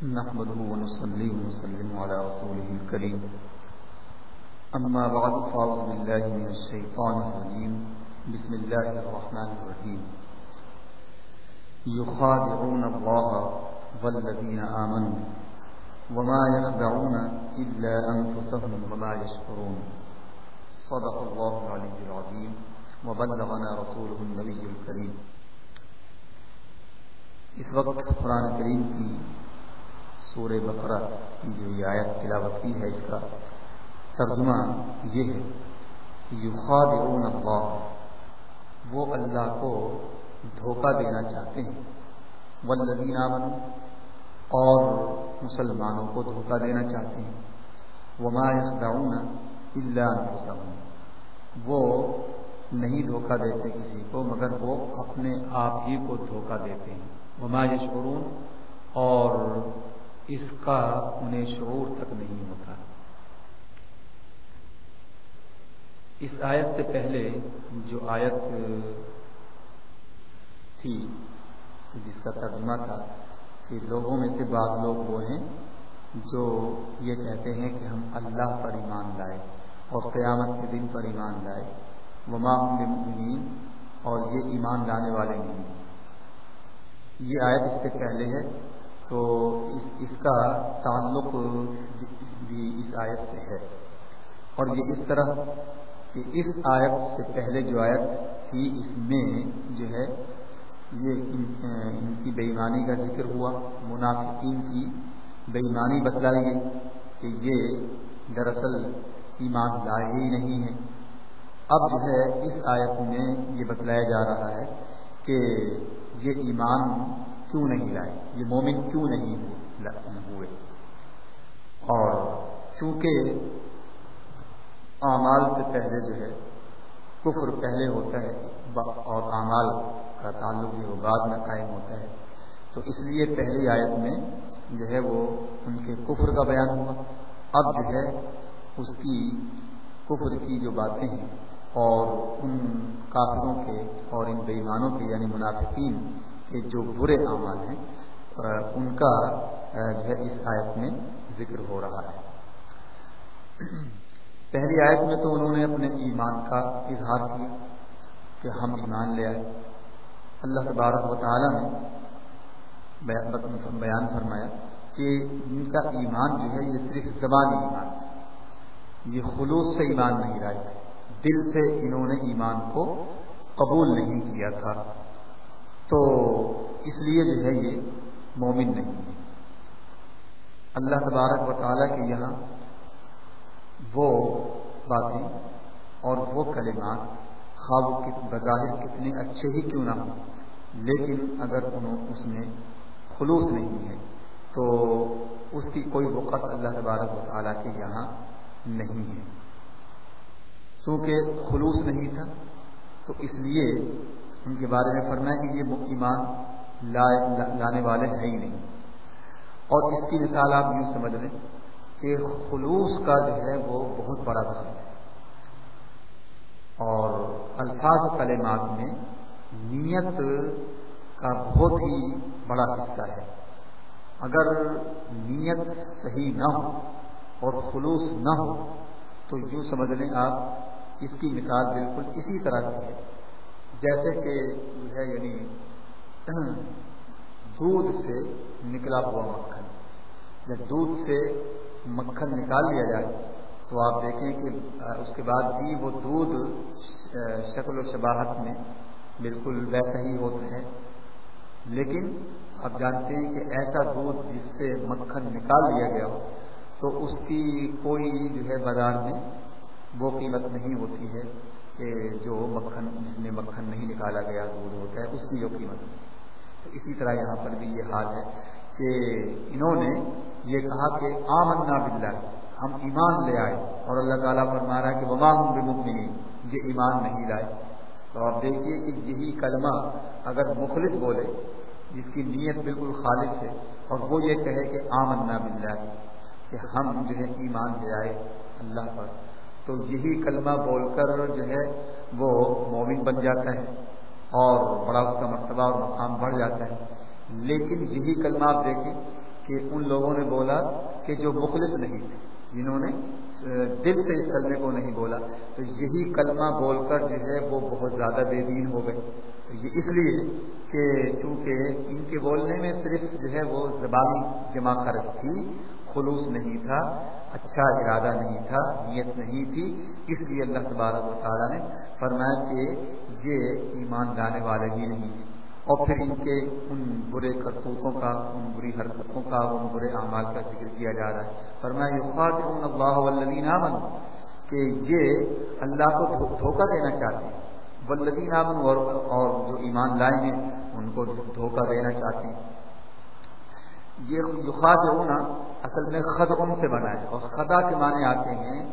نحمده ونصلي ونسلم على رسوله الكريم. أما بعد، فأعوذ بالله من الشيطان الرجيم. بسم الله الرحمن الرحيم. يخادعون الله والذين آمنوا وما يخدعون إلا أنفسهم وما يشكرون. صدق الله العلي العظيم وبلغنا رسوله النبي الكريم. اس وقت قرآن کریم کی سورہ بقرہ کی جو یہ آیت تلاوت کی ہے، اس کا ترجمہ یہ ہے، یخادعون اللہ، وہ اللہ کو دھوکہ دینا چاہتے ہیں۔ والذین آمنوا، اور مسلمانوں کو دھوکہ دینا چاہتے ہیں۔ وما یخدعون الا انفسهم۔ وہ نہیں دھوکہ دیتے کسی کو، مگر وہ اپنے آپ ہی کو دھوکہ دیتے ہیں۔ وما یشعرون، اور اس کا انہیں شعور تک نہیں ہوتا۔ اس آیت سے پہلے جو آیت تھی، جس کا ترجمہ تھا کہ لوگوں میں سے بعض لوگ وہ ہیں جو یہ کہتے ہیں کہ ہم اللہ پر ایمان لائے اور قیامت کے دن پر ایمان لائے۔ وما ممین اور یہ ایمان لانے والے نہیں۔ یہ آیت اس سے پہلے ہے۔ تو اس اس کا تعلق بھی اس آیت سے ہے۔ اور یہ اس طرح کہ اس آیت سے پہلے جو آیت تھی، اس میں جو ہے، یہ ان کی بےمانی کا ذکر ہوا۔ منافقین کی بےمانی بتلائی گئی کہ یہ دراصل ایمان لائے ہی نہیں ہے اب جو ہے، اس آیت میں یہ بتلایا جا رہا ہے کہ یہ ایمان کیوں نہیں لائے؟ یہ مومن کیوں نہیں ہوئے؟ اور چونکہ اعمال سے پہلے جو ہے، کفر پہلے ہوتا ہے اور اعمال کا تعلق جو بعد میں قائم ہوتا ہے۔ تو اس لیے پہلی آیت میں جو ہے، وہ ان کے کفر کا بیان ہوا۔ اب جو ہے، اس کی کفر کی جو باتیں ہیں، اور ان کافروں کے اور ان بےمانوں کے یعنی منافقین کے جو برے اعمال ہیں ان کا جو ہے، اس آیت میں ذکر ہو رہا ہے۔ پہلی آیت میں تو انہوں نے اپنے ایمان کا اظہار کیا کہ ہم ایمان لے آئے۔ اللہ تبارک و تعالیٰ نے بیان فرمایا کہ ان کا ایمان جو ہے، یہ صرف زبانی ایمان یہ خلوص سے ایمان نہیں لائے۔ دل سے انہوں نے ایمان کو قبول نہیں کیا تھا۔ تو اس لیے جو ہے یہ مومن نہیں ہے۔ اللہ تبارک و تعالیٰ کے یہاں وہ باتیں اور وہ کلمات خواب بظاہر کتنے اچھے ہی کیوں نہ ہوں، لیکن اگر انہوں اس میں خلوص نہیں ہے، تو اس کی کوئی وقت اللہ تبارک و تعالیٰ کے یہاں نہیں ہے۔ چونکہ خلوص نہیں تھا، تو اس لیے ان کے بارے میں فرمایا کہ یہ ایمان لانے والے ہیں ہی نہیں۔ اور اس کی مثال آپ یوں سمجھ لیں کہ خلوص کا جو ہے وہ بہت بڑا دخل ہے۔ اور الفاظ کلمات میں نیت کا بہت ہی بڑا حصہ ہے۔ اگر نیت صحیح نہ ہو اور خلوص نہ ہو تو یوں سمجھ لیں آپ اس کی مثال بالکل اسی طرح کی ہے۔ جیسے کہ جو ہے یعنی دودھ سے نکلا ہوا مکھن۔ جب دودھ سے مکھن نکال لیا جائے تو آپ دیکھیں کہ اس کے بعد بھی وہ دودھ شکل و شباہت میں بالکل ویسا ہی ہوتا ہے۔ لیکن آپ جانتے ہیں کہ ایسا دودھ جس سے مکھن نکال لیا گیا ہو تو اس کی کوئی جو ہے بازار میں وہ قیمت نہیں ہوتی ہے۔ کہ جو مکھن، جس میں مکھن نہیں نکالا گیا، دودھ ہوتا ہے، اس کی جو قیمت تو اسی طرح یہاں پر بھی یہ حال ہے کہ انہوں نے یہ کہا کہ آمنا باللہ، ہم ایمان لے آئے۔ اور اللہ تعالیٰ پر مارا کہ وما ہم بمؤمنین یہ ایمان نہیں لائے۔ تو آپ دیکھیے کہ یہی کلمہ اگر مخلص بولے، جس کی نیت بالکل خالص ہے، اور وہ یہ کہے کہ آمنا باللہ، کہ ہم جو ہے ایمان لے آئے اللہ پر۔ تو یہی کلمہ بول کر جو ہے وہ مومن بن جاتا ہے اور بڑا اس کا مرتبہ اور مقام بڑھ جاتا ہے۔ لیکن یہی کلمہ آپ دیکھیں کہ ان لوگوں نے بولا کہ جو مخلص نہیں تھے، جنہوں نے دل سے اس کلمے کو نہیں بولا، تو یہی کلمہ بول کر جو ہے وہ بہت زیادہ بے دین ہو گئے۔ تو یہ اس لیے کہ چونکہ ان کے بولنے میں صرف جو ہے وہ زبانی جمع خرچ تھی، خلوص نہیں تھا اچھا ارادہ نہیں تھا، نیت نہیں تھی، اس لیے اللہ تبارک و تعالیٰ نے فرمایا کہ یہ ایمان لانے والے ہی نہیں تھے۔ اور پھر ان کے ان برے کرتوتوں کا، ان بری حرکتوں کا، ان برے اعمال کا ذکر کیا جا رہا ہے۔ فرمایا اللہ کہ یہ اللہ کو دھوکہ دینا چاہتے ہیں۔ ولدین امن اور اور جو ایمان لائے ہیں، ان کو دھوکہ دینا چاہتے ہیں۔ یہ یخاد ہونا اصل میں خد ان سے بنا ہے اور خدا کے معنی آتے ہیں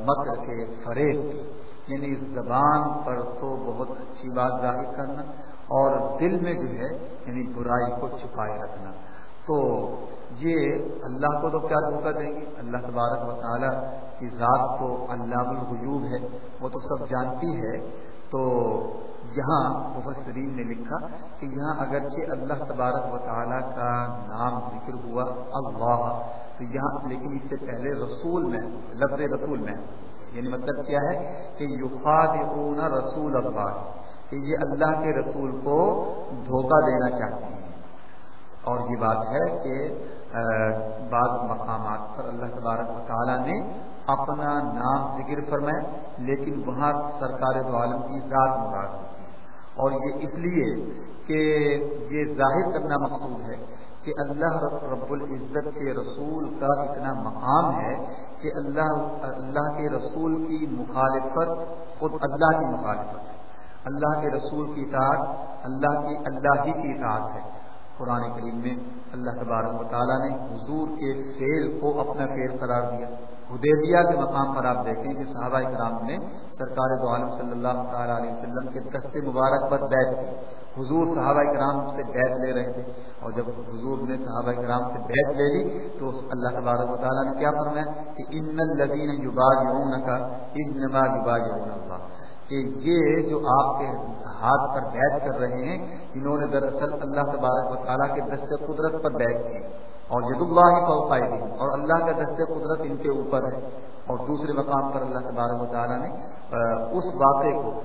مکر کے فریب کے یعنی اس زبان پر تو بہت اچھی بات ظاہر کرنا اور دل میں جو ہے یعنی برائی کو چھپائے رکھنا۔ تو یہ اللہ کو تو کیا دھوکہ دیں گے؟ اللہ تبارک و تعالیٰ کی ذات تو اللہ الغیوب ہے، وہ تو سب جانتی ہے۔ تو یہاں مفسرین نے لکھا کہ یہاں اگرچہ اللہ تبارک و تعالیٰ کا نام ذکر ہوا اللہ، تو یہاں لیکن اس سے پہلے رسول میں، لفظ رسول میں یعنی مطلب کیا ہے کہ یوفاد رسول اللہ، کہ یہ اللہ کے رسول کو دھوکہ دینا چاہتے ہیں۔ اور یہ بات ہے کہ بعض مقامات پر اللہ تبارک و تعالیٰ نے اپنا نام ذکر فرمائے لیکن وہاں سرکار دو عالم کی ذات مراد۔ ہوتی اور یہ اس لیے کہ یہ ظاہر کرنا مقصود ہے کہ اللہ رب العزت کے رسول کا اتنا مقام ہے کہ اللہ اللہ کے رسول کی مخالفت خود اللہ کی مخالفت ہے۔ اللہ کے رسول کی اطاعت اللہ کی، اللہ ہی کی اطاعت ہے۔ قرآن کریم میں اللہ تبارک و تعالیٰ نے حضور کے فیل کو اپنا فیل قرار دیا۔ حدیبیہ کے مقام پر آپ دیکھیں کہ صحابہ کرام نے سرکار دو عالم صلی اللہ تعالیٰ علیہ وسلم کے دست مبارک پر بیت کی۔ حضور صحابہ کرام سے بیت لے رہے تھے۔ اور جب حضور نے صحابہ کرام سے بیت لے لی تو اللہ تبارک و تعالیٰ نے کیا فرمایا کہ ان الدین یوباج کا ان نما یوباج اللہ۔ کہ یہ جو آپ کے ہاتھ پر بیٹھ کر رہے ہیں، انہوں نے دراصل اللہ تبارک و تعالیٰ کے دست قدرت پر بیٹھ کی۔ اور ید اللہ ہی فوقائے اور اللہ کا دست قدرت ان کے اوپر ہے۔ اور دوسرے مقام پر اللہ تبارک و تعالیٰ نے اس واقعے کو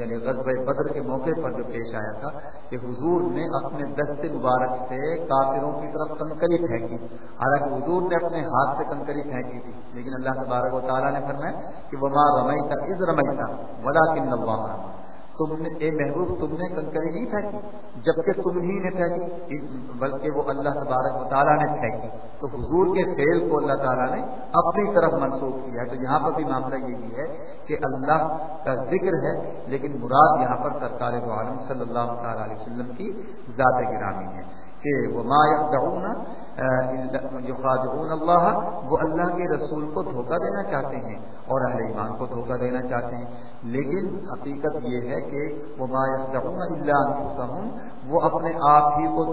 یعنی غزب بدر کے موقع پر جو پیش آیا تھا کہ حضور نے اپنے دست مبارک سے کافروں کی طرف کنکری پھینکی۔ حالانکہ حضور نے اپنے ہاتھ سے کنکری پھینکی تھی۔ لیکن اللہ تبارک و تعالیٰ نے فرمایا کہ وہ ماں رمئی تھا از رمئی تھا ولا کن اللہ تم نے اے محبوب، تم نے کنکری نہیں پھینکی؟ جبکہ تم ہی نے پھینکی۔ بلکہ وہ اللہ تبارک و تعالیٰ نے پھینکی۔ تو حضور کے فیل کو اللہ تعالیٰ نے اپنی طرف منسوخ کیا تو یہاں پر بھی معاملہ یہی ہے کہ اللہ کا ذکر ہے، لیکن مراد یہاں پر سرکار عالم صلی اللہ تعالیٰ علیہ وسلم کی ذات گرامی ہے۔ کہ وہ ما اللہ وہ اللہ کے رسول کو دھوکہ دینا چاہتے ہیں اور اہل ایمان کو دھوکہ دینا چاہتے ہیں۔ لیکن حقیقت یہ ہے کہ وہ ما اللہ وہ اپنے آپ ہی کو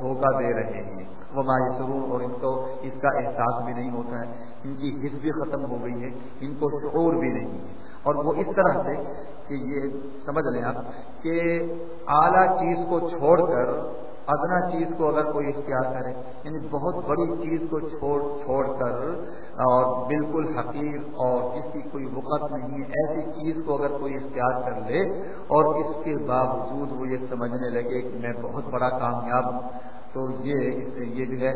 دھوکہ دے رہے ہیں۔ وہ ما سرور اور ان کو اس کا احساس بھی نہیں ہوتا ہے۔ ان کی حص بھی ختم ہو گئی ہے، ان کو شعور بھی نہیں ہے۔ اور وہ اس طرح سے کہ یہ سمجھ لیں آپ کہ اعلیٰ چیز کو چھوڑ کر ادنا چیز کو اگر کوئی اختیار کرے یعنی بہت بڑی چیز کو چھوڑ چھوڑ کر، اور بالکل حقیر اور جس کی کوئی وقت نہیں ہے، ایسی چیز کو اگر کوئی اختیار کر لے اور اس کے باوجود وہ یہ سمجھنے لگے کہ میں بہت بڑا کامیاب ہوں۔ تو یہ یہ جو ہے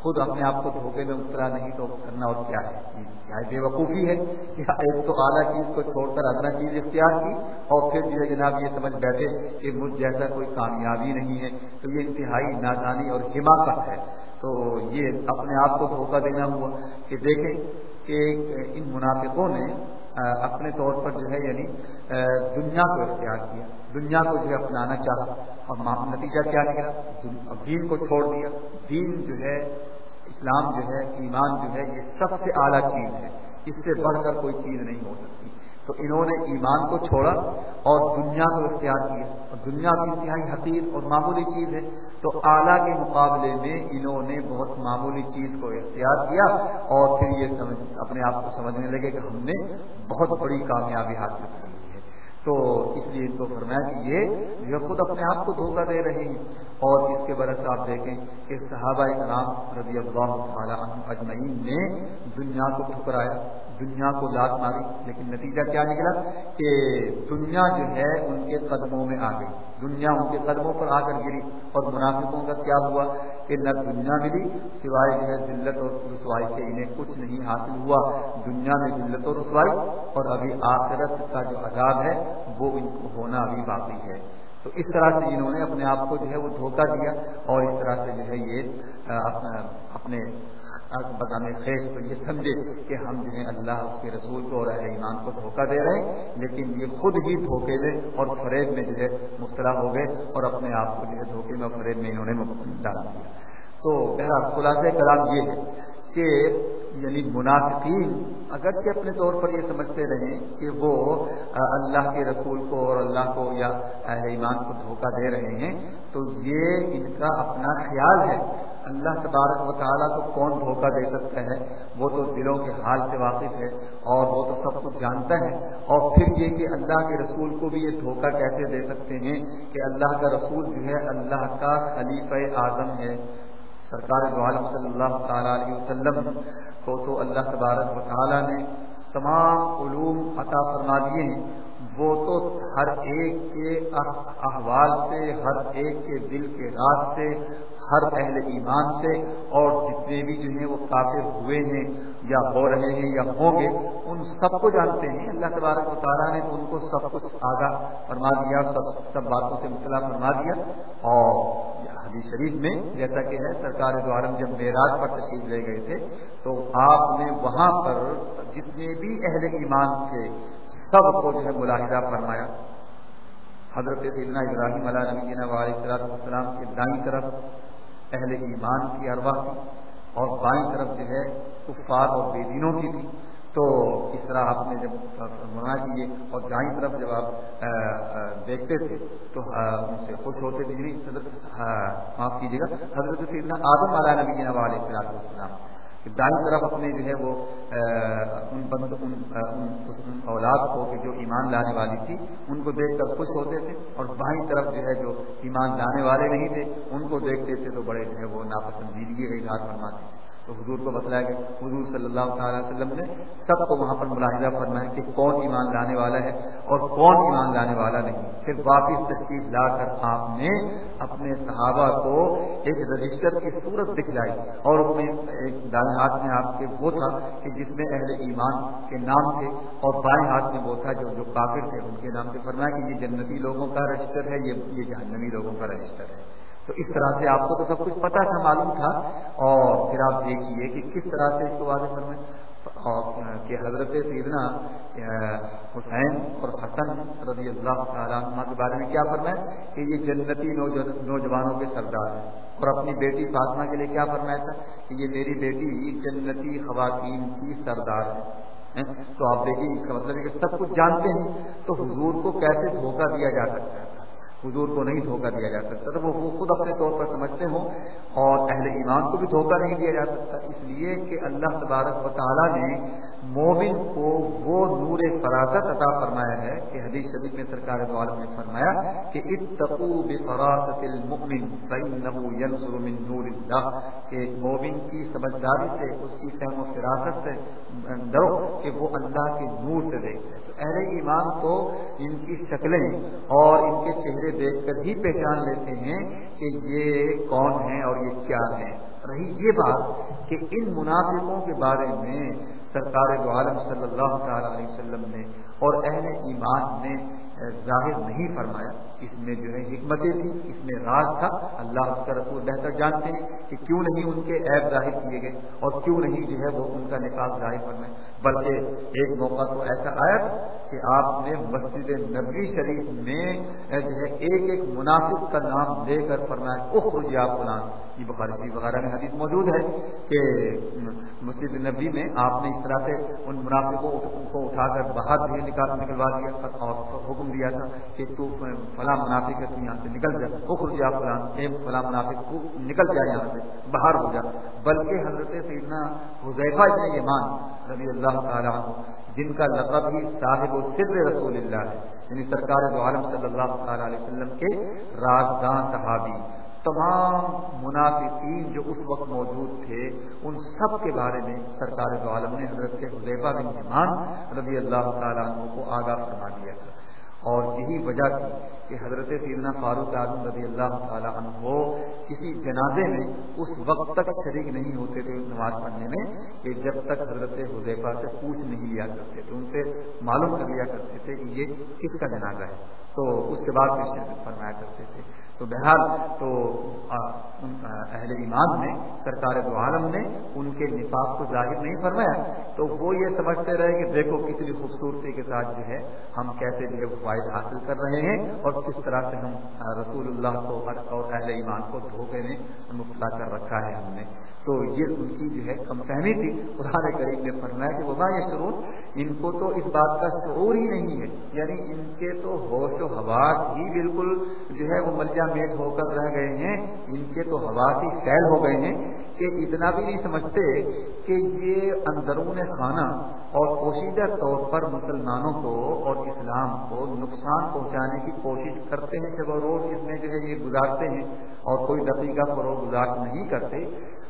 خود اپنے آپ کو دھوکے میں اترا نہیں، تو کرنا اور کیا ہے؟ کیا بے وقوفی ہے کہ ایک تو اعلیٰ چیز کو چھوڑ کر ادنا چیز اختیار کی اور پھر جو ہے جناب یہ سمجھ بیٹھے کہ مجھ جیسا کوئی کامیابی نہیں ہے، تو یہ انتہائی نادانی اور حماقت ہے۔ تو یہ اپنے آپ کو دھوکہ دینا ہوا کہ دیکھیں کہ ان منافقوں نے اپنے طور پر جو ہے یعنی دنیا کو اختیار کیا، دنیا کو جو ہے اپنانا چاہا۔ اور نتیجہ کیا نکلا؟ دین کو چھوڑ دیا۔ دین جو ہے، اسلام جو ہے، ایمان جو ہے، یہ سب سے اعلیٰ چیز ہے۔ اس سے بڑھ کر کوئی چیز نہیں ہو سکتی۔ تو انہوں نے ایمان کو چھوڑا اور دنیا کو اختیار کیا۔ اور دنیا کی انتہائی حقیر اور معمولی چیز ہے۔ تو اعلیٰ کے مقابلے میں انہوں نے بہت معمولی چیز کو اختیار کیا اور پھر یہ سمجھ، اپنے آپ کو سمجھنے لگے کہ ہم نے بہت بڑی کامیابی حاصل کی۔ ہے تو اس لیے ان کو فرمایا کہ یہ جو خود اپنے آپ کو دھوکہ دے رہے ہیں۔ اور اس کے برعکس آپ دیکھیں کہ صحابہ کرام رضی اللہ تعالیٰ اجمعین نے دنیا کو ٹھکرایا۔ دنیا کو لات ماری، لیکن نتیجہ کیا نکلا؟ کہ دنیا جو ہے، ان کے قدموں میں آ گئی۔ دنیا ان کے قدموں پر آ کر گری اور منافقوں کا کیا ہوا؟ کہ نہ دنیا ملی، سوائے جو ہے ذلت اور رسوائی کے انہیں کچھ نہیں حاصل ہوا۔ دنیا میں ذلت اور رسوائی اور ابھی آخرت کا جو عذاب ہے، وہ ان کو ہونا ابھی باقی ہے۔ تو اس طرح سے انہوں نے اپنے آپ کو جو ہے وہ دھوکہ دیا اور اس طرح سے جو ہے یہ اپنے بتانے خیش تو یہ سمجھے کہ ہم جو ہے اللہ، اس کے رسول کو اور اہل ایمان کو دھوکہ دے رہے ہیں، لیکن یہ خود ہی دھوکے دے اور فریب میں جو ہے مبتلا ہو گئے اور اپنے آپ کو جو ہے دھوکے میں فریب میں انہوں نے ڈال دیا۔ تو بہرحال خلاصہ کلام یہ ہے کہ یعنی منافقین اگرچہ اپنے طور پر یہ سمجھتے رہیں کہ وہ اللہ کے رسول کو اور اللہ کو یا اہل ایمان کو دھوکہ دے رہے ہیں، تو یہ ان کا اپنا خیال ہے۔ اللہ تبارک و تعالیٰ کو کون دھوکہ دے سکتا ہے؟ وہ تو دلوں کے حال سے واقف ہے اور وہ تو سب کچھ جانتا ہے۔ اور پھر یہ کہ اللہ کے رسول کو بھی یہ دھوکہ کیسے دے سکتے ہیں کہ اللہ کا رسول جو ہے اللہ کا خلیفہ اعظم ہے۔ سرکار عالم صلی اللہ تعالیٰ علیہ وسلم کو تو اللہ تبارک و تعالیٰ نے تمام علوم عطا فرما دیے ہیں۔ وہ تو ہر ایک کے احوال سے، ہر ایک کے دل کے راز سے ہر اہل ایمان سے اور جتنے بھی جو ہیں وہ کافر ہوئے ہیں یا ہو رہے ہیں یا ہوں گے، ان سب کو جانتے ہیں۔ اللہ تبارک و تعالیٰ نے ان کو سب کچھ آگاہ فرما دیا، سب سب باتوں سے مطلع فرما دیا۔ اور حدیث شریف میں جیسا کہ ہے، سرکار دوارم جب معراج پر تشریف لے گئے تھے، تو آپ نے وہاں پر جتنے بھی اہل ایمان تھے، سب کو جو ہے ملاحدہ فرمایا۔ حضرت سیدنا ابراہیم علیہ نبی علیہ السلام کے دائیں طرف اہل ایمان کی ارواح تھی اور بائیں طرف جو ہے کفار اور بے دینوں کی تھی۔ تو اس طرح آپ نے جب منع کیے اور دائیں طرف جب آپ دیکھتے تھے، تو ان سے خوش ہوتے تھے۔ یعنی معاف کیجیے گا، حضرت سیدنا آدم علیہ نبی علیہ السلام۔ دائیں طرف اپنے جو ہے وہ ان بند ان اولاد کو کہ جو ایمان لانے والی تھی، ان کو دیکھ کر خوش ہوتے تھے اور بائیں طرف جو ہے جو ایمان لانے والے نہیں تھے، ان کو دیکھتے تھے تو بڑے جو ہے وہ ناپسندیدگی کا اظہار فرماتے تھے۔ تو حضور کو بتلایا گیا حضور صلی اللہ تعالی وسلم نے سب کو وہاں پر ملاحظہ فرمایا کہ کون ایمان لانے والا ہے اور کون ایمان لانے والا نہیں۔ پھر واپس تشریف لا کر آپ نے اپنے صحابہ کو ایک رجسٹر کی صورت دکھلائی اور اس میں ایک دائیں ہاتھ میں آپ کے وہ تھا کہ جس میں اہل ایمان کے نام تھے اور بائیں ہاتھ میں وہ تھا جو جو کافر تھے، ان کے نام سے فرمایا کہ یہ جنتی لوگوں کا رجسٹر ہے یہ جہنمی لوگوں کا رجسٹر ہے۔ تو اس طرح سے آپ کو تو سب کچھ پتا تھا، معلوم تھا۔ اور پھر آپ دیکھیے کہ کس طرح سے اس کو واضح فرمائے کہ حضرت سیدنا حسین اور حسن رضی اللہ تعالیٰ کے بارے میں کیا فرمائے کہ یہ جنتی نوجوانوں کے سردار ہیں۔ اور اپنی بیٹی فاطمہ کے لیے کیا فرمایا تھا؟ کہ یہ میری بیٹی جنتی خواتین کی سردار ہے تو آپ دیکھیے، اس کا مطلب ہے کہ سب کچھ جانتے ہیں۔ تو حضور کو کیسے دھوکہ دیا جا سکتا ہے؟ حضور کو نہیں دھوکہ دیا جا سکتا تو وہ خود اپنے طور پر سمجھتے ہوں اور اہل ایمان کو بھی دھوکہ نہیں دیا جا سکتا اس لیے کہ اللہ تبارک و تعالیٰ نے مومن کو وہ نور فراست عطا فرمایا ہے کہ حدیث شریف میں سرکار عالم نے فرمایا کہ اتقو بفراست المؤمن فإنه ينصر من نور اللہ کہ مومن کی سمجھداری سے، اس کی فہم و فراست سے ڈرو کہ وہ اللہ کے نور سے دیکھتے تو اہل ایمان تو ان کی شکلیں اور ان کے چہرے دیکھ کر ہی پہچان لیتے ہیں کہ یہ کون ہیں اور یہ کیا ہیں۔ رہی یہ بات کہ ان منافقوں کے بارے میں سرکار دو عالم صلی اللہ تعالی علیہ وسلم نے اور اہل ایمان نے، ظاہر نہیں فرمایا۔ اس میں جو ہے حکمتیں تھی اس میں راز تھا۔ اللہ اس کا رسول بہتر جانتے ہیں کہ کیوں نہیں ان کے عیب ظاہر کیے گئے اور کیوں نہیں جو ہے وہ ان کا نکاح ظاہر فرمائے بلکہ ایک موقع تو ایسا آیا تھا کہ آپ نے مسجد نبی شریف میں جو ہے ایک ایک منافق کا نام لے کر فرمایا، اخرج یا فلان۔ یہ بخاری شریف وغیرہ میں حدیث موجود ہے کہ مسجد نبی میں آپ نے اس طرح سے ان منافقوں کو اٹھا کر باہر نکال نکلوا دیا، اور حکم دیا تھا کہ تو فلاں منافق ہے تو یہاں سے نکل جائے وہ جا فلاں فلاں منافق کو نکل جائے یہاں سے باہر ہو جائے بلکہ حضرت سیدنا حضیفہ ابن ایمان رضی اللہ تعالیٰ جن کا لقب ہی صاحب و سر رسول اللہ ہے یعنی سرکار دو عالم صلی اللہ تعالیٰ علیہ وسلم کے رازداں صحابی۔ تمام منافقین جو اس وقت موجود تھے، ان سب کے بارے میں سرکار دو عالم نے حضرت کے حضیفہ بن ایمان رضی اللہ تعالیٰ عنہ کو آگاہ فرما دیا تھا۔ اور یہی وجہ تھی کہ حضرت سیدنا فاروق اعظم رضی اللہ تعالیٰ عنہ کسی جنازے میں اس وقت تک شریک نہیں ہوتے تھے نماز پڑھنے میں کہ جب تک حضرت حدیفہ سے پوچھ نہیں لیا کرتے تھے، ان سے معلوم کر لیا کرتے تھے کہ یہ کس کا جنازہ ہے۔ تو اس کے بعد پھر شرکت فرمایا کرتے تھے۔ تو بہرحال تو اہل ایمان نے، سرکار دو عالم نے ان کے نفاق کو ظاہر نہیں فرمایا۔ تو وہ یہ سمجھتے رہے کہ دیکھو کتنی خوبصورتی کے ساتھ جو ہے ہم کیسے جو ہے فائد حاصل کر رہے ہیں اور کس طرح سے ہم رسول اللہ کو اور اہل ایمان کو دھوکے میں مبتلا کر رکھا ہے ہم نے۔ تو یہ ان کی جو ہے کم فہمی تھی۔ قرآن کریم نے فرمایا کہ وبا یہ شروع ان کو تو اس بات کا شعور ہی نہیں ہے۔ یعنی ان کے تو ہوش و حواس ہی بالکل جو ہے وہ ملجا میٹ ہو کر رہ گئے ہیں۔ ان کے تو حواس ہی فیل ہو گئے ہیں کہ اتنا بھی نہیں سمجھتے کہ یہ اندرون خانہ اور پوشیدہ طور پر مسلمانوں کو اور اسلام کو نقصان پہنچانے کی کوشش کرتے ہیں، جب وہ روز اس میں جو ہے یہ گزارتے ہیں اور کوئی دقیقہ فروغ گزار نہیں کرتے۔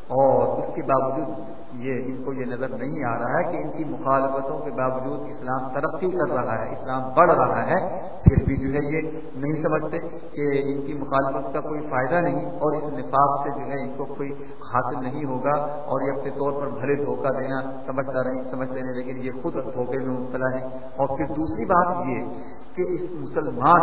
اور اس کے باوجود یہ ان کو یہ نظر نہیں آ رہا ہے کہ ان کی مخالفتوں کے باوجود اسلام ترقی کر رہا ہے، اسلام بڑھ رہا ہے۔ پھر بھی جو ہے یہ نہیں سمجھتے کہ ان کی مخالفت کا کوئی فائدہ نہیں اور اس نفاق سے جو ہے ان کو کوئی حاصل نہیں ہوگا اور یہ اپنے طور پر بھلے دھوکہ دینا سمجھتا رہے سمجھتے ہیں، لیکن یہ خود دھوکے میں مبتلا ہے اور پھر دوسری بات یہ کہ اس مسلمان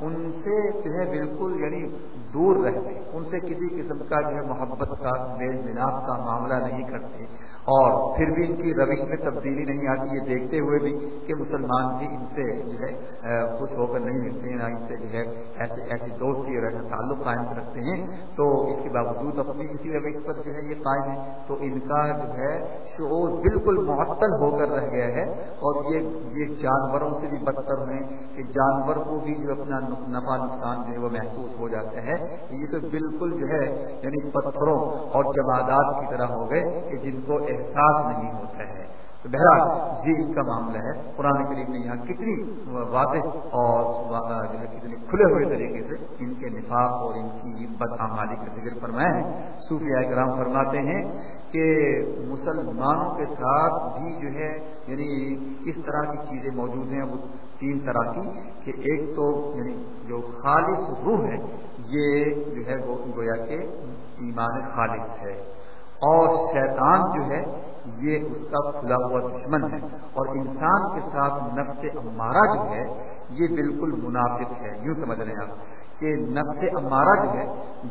ان سے جو ہے بالکل یعنی دور رہتے، ان سے کسی قسم کا جو ہے محبت کا، میل ملاپ کا معاملہ نہیں کرتے۔ اور پھر بھی ان کی روش میں تبدیلی نہیں آتی، یہ دیکھتے ہوئے بھی کہ مسلمان بھی ان سے جو ہے خوش ہو کر نہیں ملتے ہیں، نہ ان سے جو ہے ایسے ایسی دوستی اور ایسا تعلق قائم رکھتے ہیں۔ تو اس کے باوجود اپنی اسی روش پر جو ہے یہ قائم ہے۔ تو ان کا جو ہے شعور بالکل معطل ہو کر رہ گیا ہے۔ اور یہ یہ جانوروں سے بھی بدتر ہیں کہ جانور کو بھی جو اپنا نفع، نقصان جو ہے وہ محسوس ہو جاتا ہے۔ یہ تو بالکل جو ہے یعنی پتھروں اور جمادات کی طرح ہو گئے کہ جن کو احساس نہیں ہوتا ہے۔ تو بہرحال یہ ان کا معاملہ ہے۔ قرآن کریم نے یہاں کتنی واضح اور جو ہے کتنے کھلے ہوئے طریقے سے ان کے نفاق اور ان کی بدعمالی کا ذکر فرمایا ہے۔ صوفیہ کرام فرماتے ہیں کہ مسلمانوں کے ساتھ بھی جو ہے یعنی اس طرح کی چیزیں موجود ہیں، وہ تین طرح کی کہ ایک تو یعنی جو خالص روح ہے، یہ جو ہے وہ گویا کہ ایمان خالص ہے۔ اور شیطان جو ہے، یہ اس کا کھلا ہوا دشمن ہے۔ اور انسان کے ساتھ نفس امارہ جو ہے، یہ بالکل منافق ہے۔ یوں سمجھ رہے ہیں آپ کہ نفس امارہ جو ہے،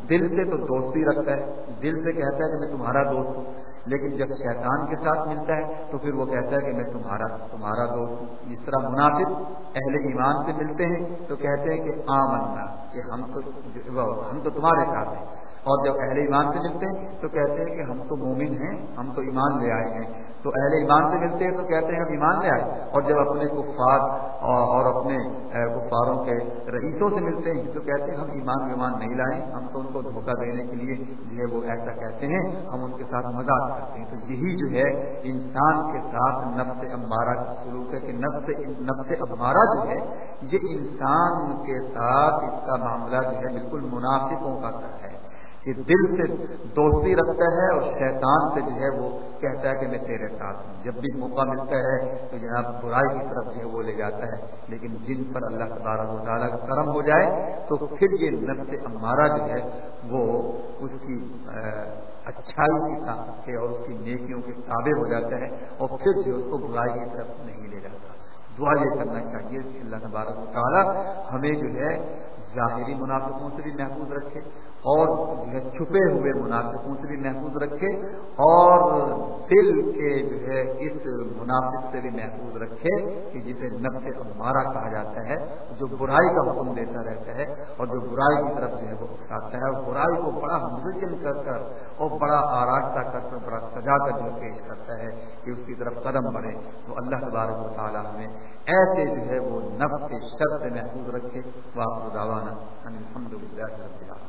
دل سے تو دوستی رکھتا ہے۔ دل سے کہتا ہے کہ میں تمہارا دوست ہوں۔ لیکن جب شیطان کے ساتھ ملتا ہے، تو پھر وہ کہتا ہے کہ میں تمہارا تمہارا دوست ہوں۔ اس طرح منافق اہل ایمان سے ملتے ہیں، تو کہتے ہیں کہ آمنا، کہ ہم تو ہم تو تمہارے ساتھ ہیں۔ اور جب اہل ایمان سے ملتے ہیں تو کہتے ہیں کہ ہم تو مومن ہیں، ہم تو ایمان لے آئے ہیں۔ تو اہل ایمان سے ملتے ہیں تو کہتے ہیں ہم ایمان لے آئے اور جب اپنے کفار اور اپنے کفاروں کے رئیسوں سے ملتے ہیں تو کہتے ہیں ہم ایمان ویمان نہیں لائیں ہم تو ان کو دھوکہ دینے کے لیے جو ہے وہ ایسا کہتے ہیں، ہم ان کے ساتھ مزاق کرتے ہیں۔ تو یہی جو ہے انسان کے ساتھ نفس امبارہ کا سلوک ہے کہ نفس نفس امبارہ جو ہے، یہ انسان کے ساتھ اس کا معاملہ جو ہے بالکل منافقوں کا ہے کہ دل سے دوستی رکھتا ہے اور شیطان سے جو ہے وہ کہتا ہے کہ میں تیرے ساتھ ہوں۔ جب بھی موقع ملتا ہے تو جناب برائی کی طرف جو ہے وہ لے جاتا ہے، لیکن جن پر اللہ تبارک و تعالیٰ کا کرم ہو جائے تو پھر یہ نفس امارہ جو ہے وہ اس کی اچھائی کی طاقت سے اور اس کی نیکیوں کے تابع ہو جاتا ہے اور پھر جو اس کو برائی کی طرف نہیں لے جاتا۔ دعا یہ کرنا چاہیے کہ اللہ تبارک و تعالیٰ ہمیں جو ہے ظاہری منافقوں سے بھی محفوظ رکھے اور جو ہے چھپے ہوئے منافقوں سے بھی محفوظ رکھے اور دل کے جو ہے اس منافق سے بھی محفوظ رکھے کہ جسے نفس امارا کہا جاتا ہے، جو برائی کا حکم دیتا رہتا ہے اور جو برائی کی طرف جو ہے وہ اکساتا ہے اور برائی کو بڑا مزن کر کر اور بڑا آراستہ کر کر، بڑا سجا کر جو پیش کرتا ہے کہ اس کی طرف قدم بڑھے۔ تو اللہ تبارک و تعالیٰ ہمیں ایسے جو ہے وہ نفس کے شر سے محفوظ رکھے۔ وہ دعوانا ان الحمد لله رب العالمين.